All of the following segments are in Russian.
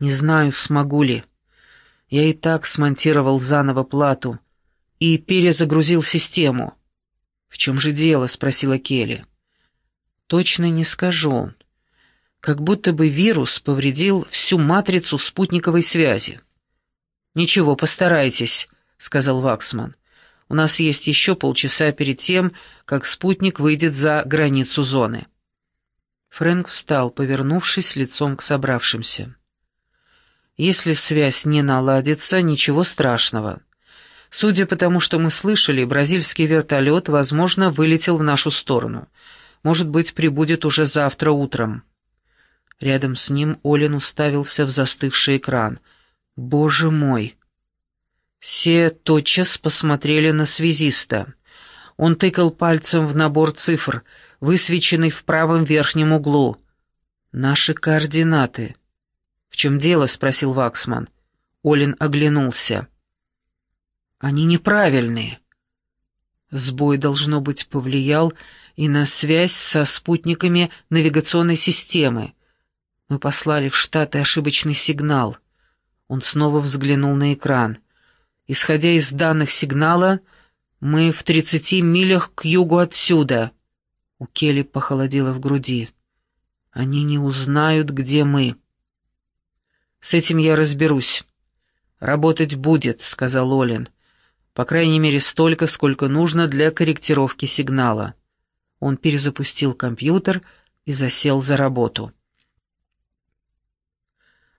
«Не знаю, смогу ли. Я и так смонтировал заново плату и перезагрузил систему». «В чем же дело?» — спросила Келли. «Точно не скажу. Как будто бы вирус повредил всю матрицу спутниковой связи». «Ничего, постарайтесь», — сказал Ваксман. «У нас есть еще полчаса перед тем, как спутник выйдет за границу зоны». Фрэнк встал, повернувшись лицом к собравшимся. «Если связь не наладится, ничего страшного. Судя по тому, что мы слышали, бразильский вертолет, возможно, вылетел в нашу сторону. Может быть, прибудет уже завтра утром». Рядом с ним Олин уставился в застывший экран. «Боже мой!» Все тотчас посмотрели на связиста. Он тыкал пальцем в набор цифр, высвеченный в правом верхнем углу. «Наши координаты». «В чем дело?» — спросил Ваксман. Олин оглянулся. «Они неправильные». Сбой, должно быть, повлиял и на связь со спутниками навигационной системы. Мы послали в Штаты ошибочный сигнал. Он снова взглянул на экран. Исходя из данных сигнала, мы в тридцати милях к югу отсюда. У Келли похолодело в груди. Они не узнают, где мы. С этим я разберусь. Работать будет, сказал Олин. По крайней мере, столько, сколько нужно для корректировки сигнала. Он перезапустил компьютер и засел за работу.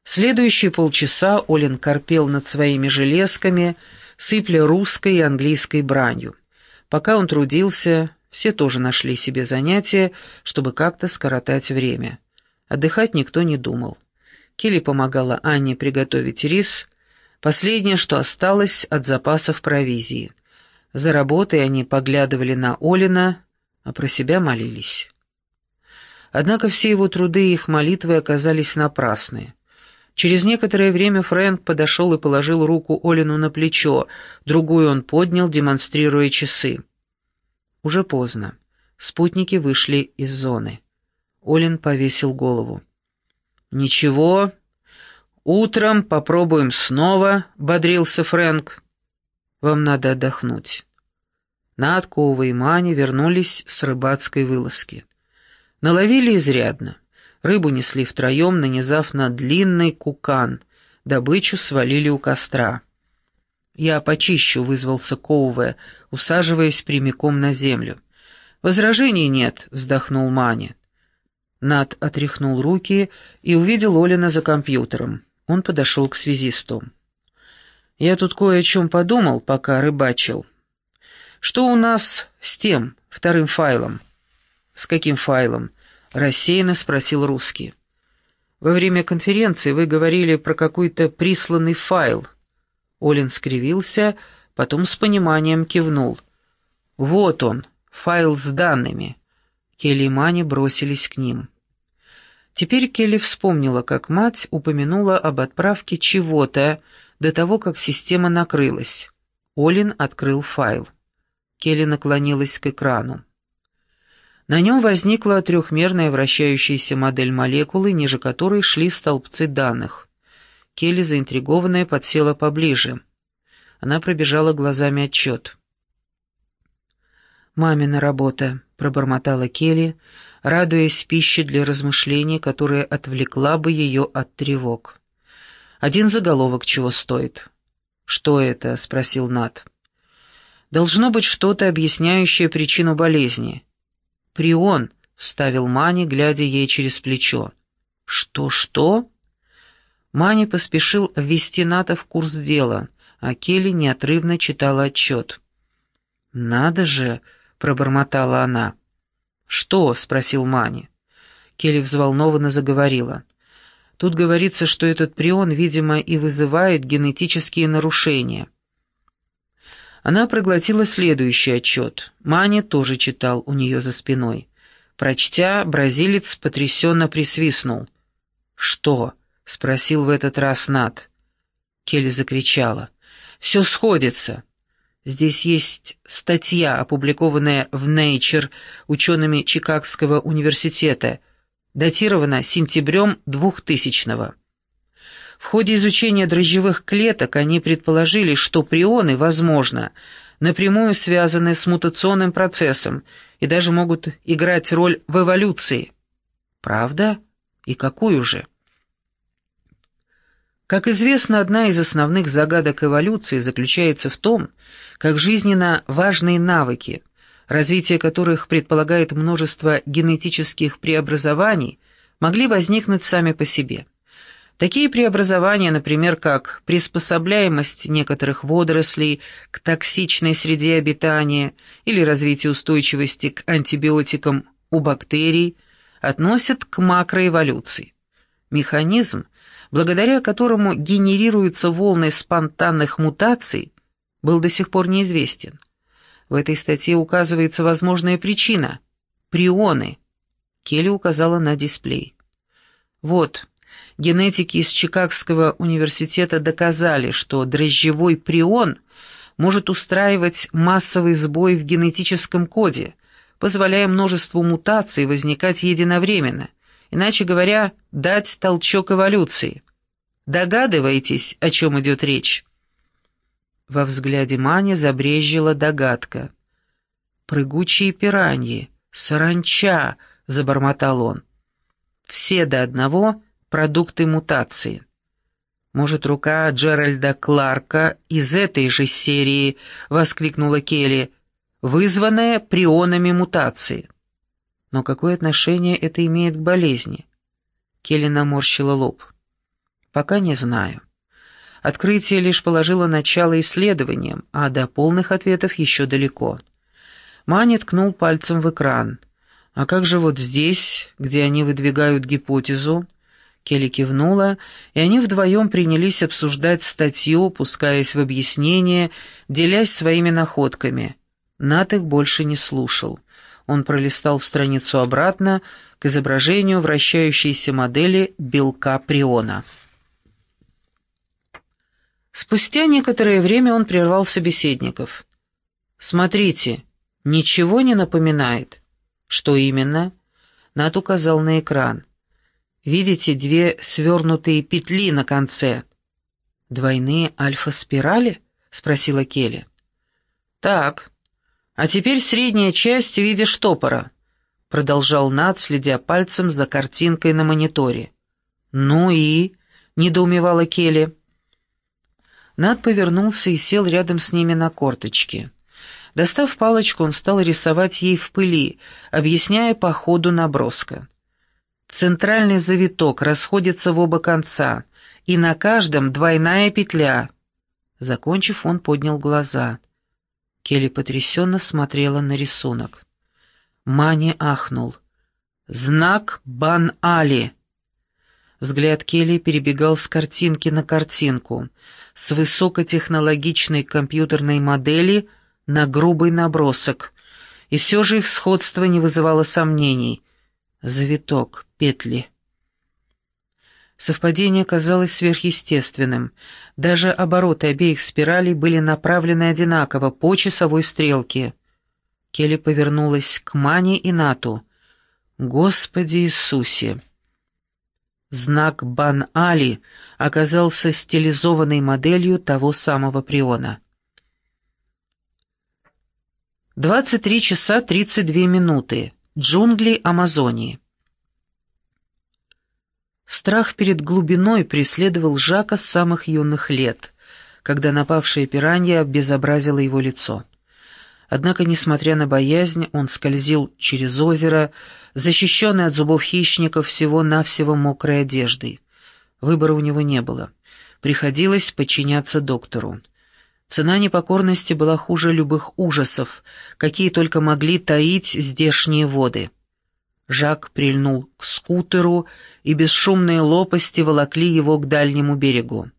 Следующие полчаса Олин корпел над своими железками, сыпля русской и английской бранью. Пока он трудился, все тоже нашли себе занятия, чтобы как-то скоротать время. Отдыхать никто не думал. Келли помогала Анне приготовить рис, последнее, что осталось от запасов провизии. За работой они поглядывали на Олина, а про себя молились. Однако все его труды и их молитвы оказались напрасны. Через некоторое время Фрэнк подошел и положил руку Олину на плечо, другую он поднял, демонстрируя часы. Уже поздно. Спутники вышли из зоны. Олин повесил голову. «Ничего, утром попробуем снова», — бодрился Фрэнк. «Вам надо отдохнуть». Надкова и Мани вернулись с рыбацкой вылазки. Наловили изрядно. Рыбу несли втроем, нанизав на длинный кукан. Добычу свалили у костра. «Я почищу», — вызвался Коуве, усаживаясь прямиком на землю. «Возражений нет», — вздохнул Мани. Над отряхнул руки и увидел Олина за компьютером. Он подошел к связисту. «Я тут кое о чем подумал, пока рыбачил. Что у нас с тем, вторым файлом?» «С каким файлом?» — рассеянно спросил русский. «Во время конференции вы говорили про какой-то присланный файл». Олин скривился, потом с пониманием кивнул. «Вот он, файл с данными». Келли и Мани бросились к ним. Теперь Келли вспомнила, как мать упомянула об отправке чего-то до того, как система накрылась. Олин открыл файл. Келли наклонилась к экрану. На нем возникла трехмерная вращающаяся модель молекулы, ниже которой шли столбцы данных. Келли, заинтригованная, подсела поближе. Она пробежала глазами отчет. «Мамина работа», — пробормотала Келли, радуясь пище для размышлений, которая отвлекла бы ее от тревог. «Один заголовок чего стоит?» «Что это?» — спросил Нат. «Должно быть что-то, объясняющее причину болезни». «Прион», — вставил Мани, глядя ей через плечо. «Что-что?» Мани поспешил ввести Ната в курс дела, а Келли неотрывно читала отчет. «Надо же!» — пробормотала она. «Что?» — спросил Мани. Келли взволнованно заговорила. «Тут говорится, что этот прион, видимо, и вызывает генетические нарушения». Она проглотила следующий отчет. Мани тоже читал у нее за спиной. Прочтя, бразилец потрясенно присвистнул. «Что?» — спросил в этот раз Нат. Келли закричала. «Все сходится. Здесь есть статья, опубликованная в Nature учеными Чикагского университета, датирована сентябрем 2000-го. В ходе изучения дрожжевых клеток они предположили, что прионы, возможно, напрямую связаны с мутационным процессом и даже могут играть роль в эволюции. Правда? И какую же? Как известно, одна из основных загадок эволюции заключается в том, как жизненно важные навыки, развитие которых предполагает множество генетических преобразований, могли возникнуть сами по себе. Такие преобразования, например, как приспособляемость некоторых водорослей к токсичной среде обитания или развитие устойчивости к антибиотикам у бактерий, относят к макроэволюции. Механизм – благодаря которому генерируются волны спонтанных мутаций, был до сих пор неизвестен. В этой статье указывается возможная причина – прионы. Келли указала на дисплей. Вот, генетики из Чикагского университета доказали, что дрожжевой прион может устраивать массовый сбой в генетическом коде, позволяя множеству мутаций возникать единовременно – иначе говоря, дать толчок эволюции. Догадываетесь, о чем идет речь?» Во взгляде Мани забрежила догадка. «Прыгучие пираньи, саранча», — забормотал он. «Все до одного продукты мутации». «Может, рука Джеральда Кларка из этой же серии?» — воскликнула Келли, вызванная прионами мутации. Но какое отношение это имеет к болезни? Келли наморщила лоб. Пока не знаю. Открытие лишь положило начало исследованиям, а до полных ответов еще далеко. Мани ткнул пальцем в экран. А как же вот здесь, где они выдвигают гипотезу? Келли кивнула, и они вдвоем принялись обсуждать статью, пускаясь в объяснение, делясь своими находками. Нат их больше не слушал. Он пролистал страницу обратно к изображению вращающейся модели белка приона. Спустя некоторое время он прервал собеседников. «Смотрите, ничего не напоминает». «Что именно?» Нат указал на экран. «Видите две свернутые петли на конце?» «Двойные альфа-спирали?» — спросила Келли. «Так, «А теперь средняя часть в виде штопора», — продолжал Над, следя пальцем за картинкой на мониторе. «Ну и?» — недоумевала Келли. Над повернулся и сел рядом с ними на корточке. Достав палочку, он стал рисовать ей в пыли, объясняя по ходу наброска. Центральный завиток расходится в оба конца, и на каждом двойная петля. Закончив, он поднял глаза — Келли потрясенно смотрела на рисунок. Мани ахнул. «Знак Бан-Али!» Взгляд Келли перебегал с картинки на картинку, с высокотехнологичной компьютерной модели на грубый набросок, и все же их сходство не вызывало сомнений. Завиток, петли — Совпадение казалось сверхъестественным. Даже обороты обеих спиралей были направлены одинаково, по часовой стрелке. Келли повернулась к Мане и Нату. «Господи Иисусе!» Знак Бан-Али оказался стилизованной моделью того самого приона. 23 часа 32 минуты. Джунгли Амазонии. Страх перед глубиной преследовал Жака с самых юных лет, когда напавшая пиранья обезобразила его лицо. Однако, несмотря на боязнь, он скользил через озеро, защищенный от зубов хищников всего-навсего мокрой одеждой. Выбора у него не было. Приходилось подчиняться доктору. Цена непокорности была хуже любых ужасов, какие только могли таить здешние воды. Жак прильнул к скутеру, и бесшумные лопасти волокли его к дальнему берегу.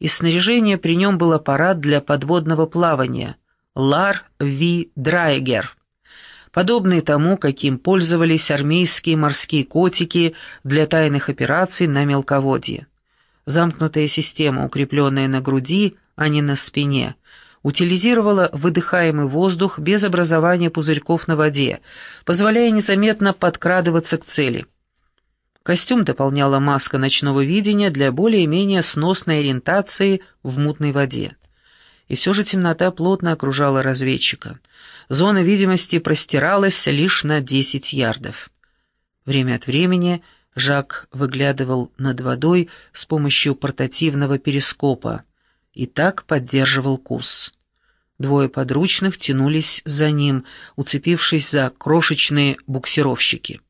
Из снаряжения при нем был аппарат для подводного плавания «Лар Ви Драйгер», подобный тому, каким пользовались армейские морские котики для тайных операций на мелководье. Замкнутая система, укрепленная на груди, а не на спине – утилизировала выдыхаемый воздух без образования пузырьков на воде, позволяя незаметно подкрадываться к цели. Костюм дополняла маска ночного видения для более-менее сносной ориентации в мутной воде. И все же темнота плотно окружала разведчика. Зона видимости простиралась лишь на 10 ярдов. Время от времени Жак выглядывал над водой с помощью портативного перископа и так поддерживал курс. Двое подручных тянулись за ним, уцепившись за крошечные буксировщики.